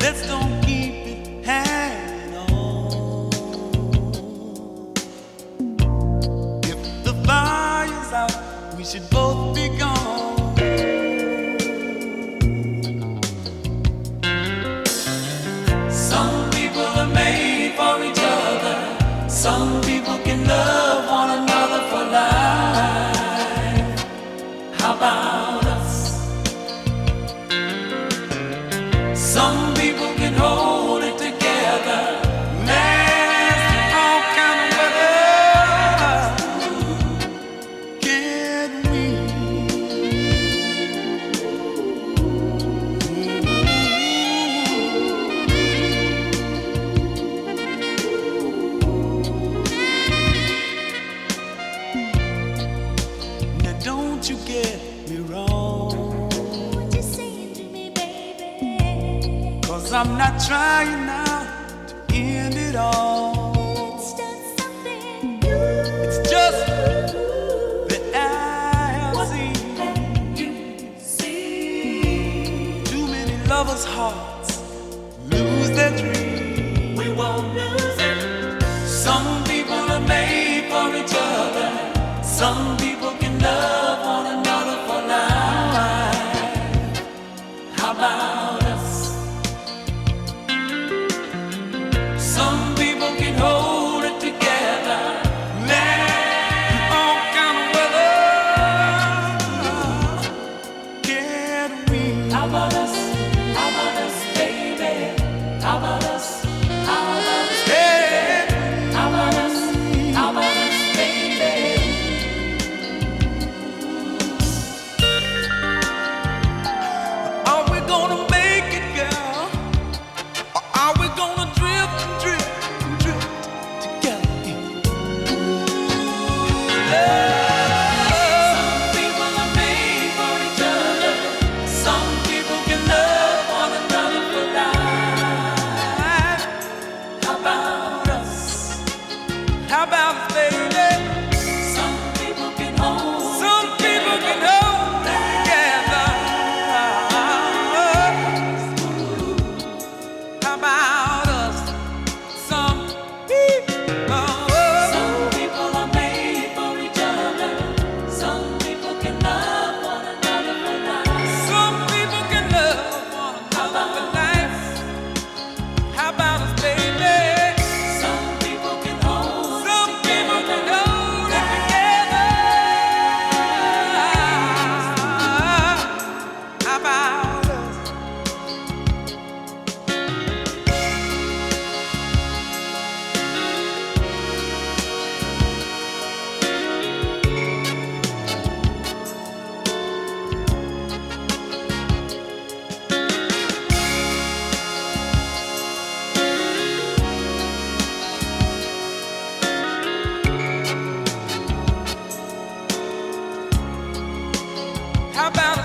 Let's don't keep it hanging on. If the fire's out, we should both. I'm not trying now to end it all. It's just something new. It's just that I have what seen. You see? Too many lovers' hearts. Mama. about